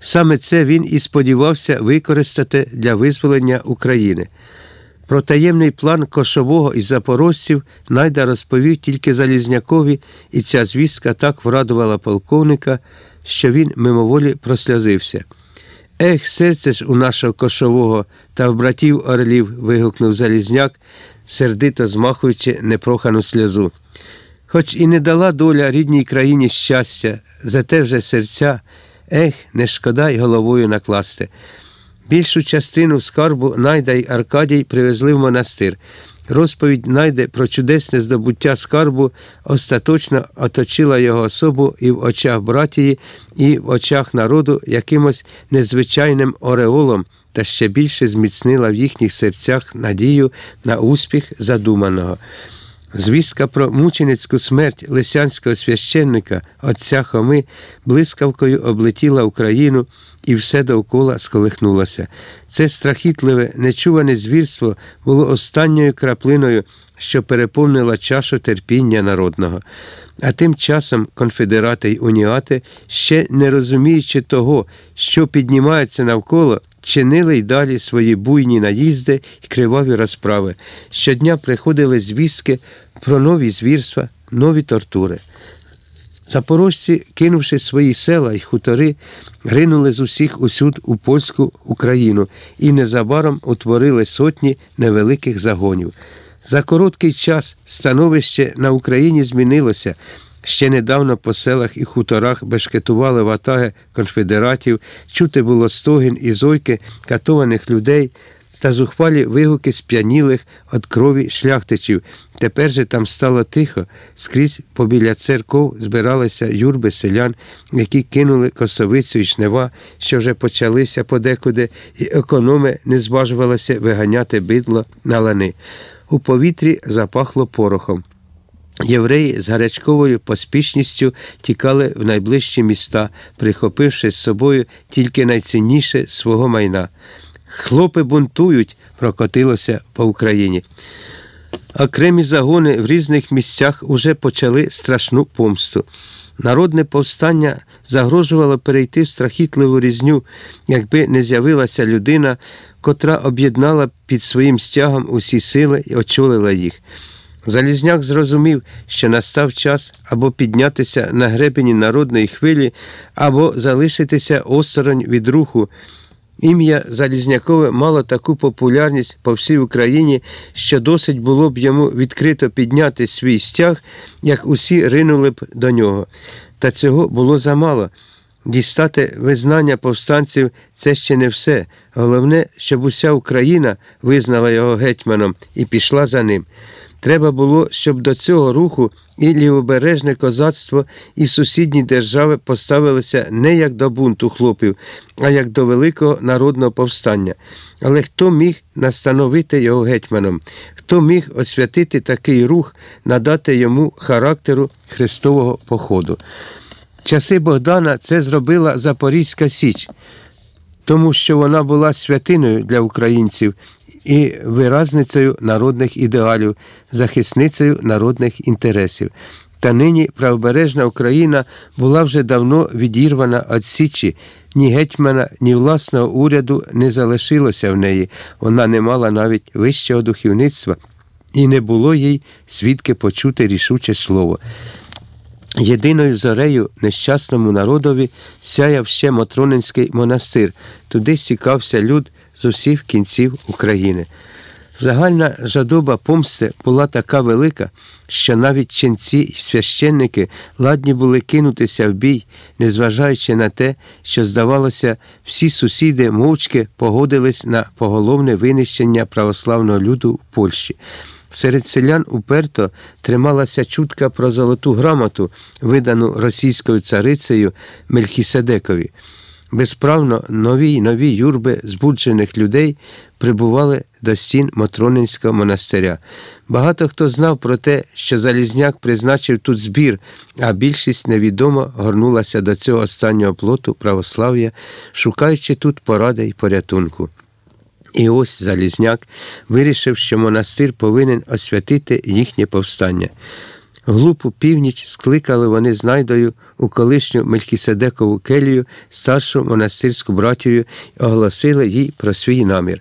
Саме це він і сподівався використати для визволення України. Про таємний план кошового і запорожців найда розповів тільки Залізнякові, і ця звістка так врадувала полковника, що він мимоволі прослязився. Ех, серце ж у нашого кошового та в братів орлів. вигукнув Залізняк, сердито змахуючи непрохану сльозу. Хоч і не дала доля рідній країні щастя, зате вже серця, ех, не шкода й головою накласти. Більшу частину скарбу Найда й Аркадій привезли в монастир. Розповідь Найде про чудесне здобуття скарбу остаточно оточила його особу і в очах братії, і в очах народу якимось незвичайним ореолом та ще більше зміцнила в їхніх серцях надію на успіх задуманого. Звістка про мученицьку смерть лисянського священника отця Хоми блискавкою облетіла Україну і все довкола сколихнулося. Це страхітливе, нечуване звірство було останньою краплиною, що переповнила чашу терпіння народного. А тим часом конфедерати й уніати, ще не розуміючи того, що піднімається навколо, чинили й далі свої буйні наїзди й криваві розправи. Щодня приходили звістки про нові звірства, нові тортури. Запорожці, кинувши свої села й хутори, ринули з усіх усюд у польську Україну і незабаром утворили сотні невеликих загонів. За короткий час становище на Україні змінилося. Ще недавно по селах і хуторах бешкетували ватаги конфедератів, чути було стогін і зойки катованих людей та зухвалі вигуки сп'янілих від крові шляхтичів. Тепер же там стало тихо, скрізь побіля церков збиралися юрби селян, які кинули косовицю і жнива, що вже почалися подекуди, і економи не зважувалися виганяти бидло на лани. У повітрі запахло порохом. Євреї з гарячковою поспішністю тікали в найближчі міста, прихопивши з собою тільки найцінніше свого майна. Хлопи бунтують, прокотилося по Україні. Окремі загони в різних місцях уже почали страшну помсту. Народне повстання загрожувало перейти в страхітливу різню, якби не з'явилася людина, котра об'єднала під своїм стягом усі сили і очолила їх. Залізняк зрозумів, що настав час або піднятися на гребені народної хвилі, або залишитися осторонь від руху. Ім'я Залізнякове мало таку популярність по всій Україні, що досить було б йому відкрито підняти свій стяг, як усі ринули б до нього. Та цього було замало. Дістати визнання повстанців це ще не все. Головне, щоб уся Україна визнала його гетьманом і пішла за ним. Треба було, щоб до цього руху і лівобережне козацтво, і сусідні держави поставилися не як до бунту хлопів, а як до великого народного повстання. Але хто міг настановити його гетьманом? Хто міг освятити такий рух, надати йому характеру Христового походу? Часи Богдана це зробила Запорізька Січ, тому що вона була святиною для українців і виразницею народних ідеалів, захисницею народних інтересів. Та нині правобережна Україна була вже давно відірвана від Січі, ні гетьмана, ні власного уряду не залишилося в неї, вона не мала навіть вищого духовництва, і не було їй свідки почути рішуче слово. Єдиною зорею нещасному народові сяяв ще Мотронинський монастир, туди стікався люд з усіх кінців України. Загальна жадоба помсти була така велика, що навіть ченці й священники ладні були кинутися в бій, незважаючи на те, що, здавалося, всі сусіди мовчки погодились на поголовне винищення православного люду в Польщі. Серед селян уперто трималася чутка про золоту грамоту, видану російською царицею Мельхіседекові. Безправно нові й нові юрби збуджених людей прибували до стін Мотронинського монастиря. Багато хто знав про те, що Залізняк призначив тут збір, а більшість невідомо горнулася до цього останнього плоту православ'я, шукаючи тут поради й порятунку. І ось Залізняк вирішив, що монастир повинен освятити їхнє повстання. Глупу північ скликали вони з найдою у колишню Мелькіседекову келію, старшу монастирську братію, і оголосили їй про свій намір.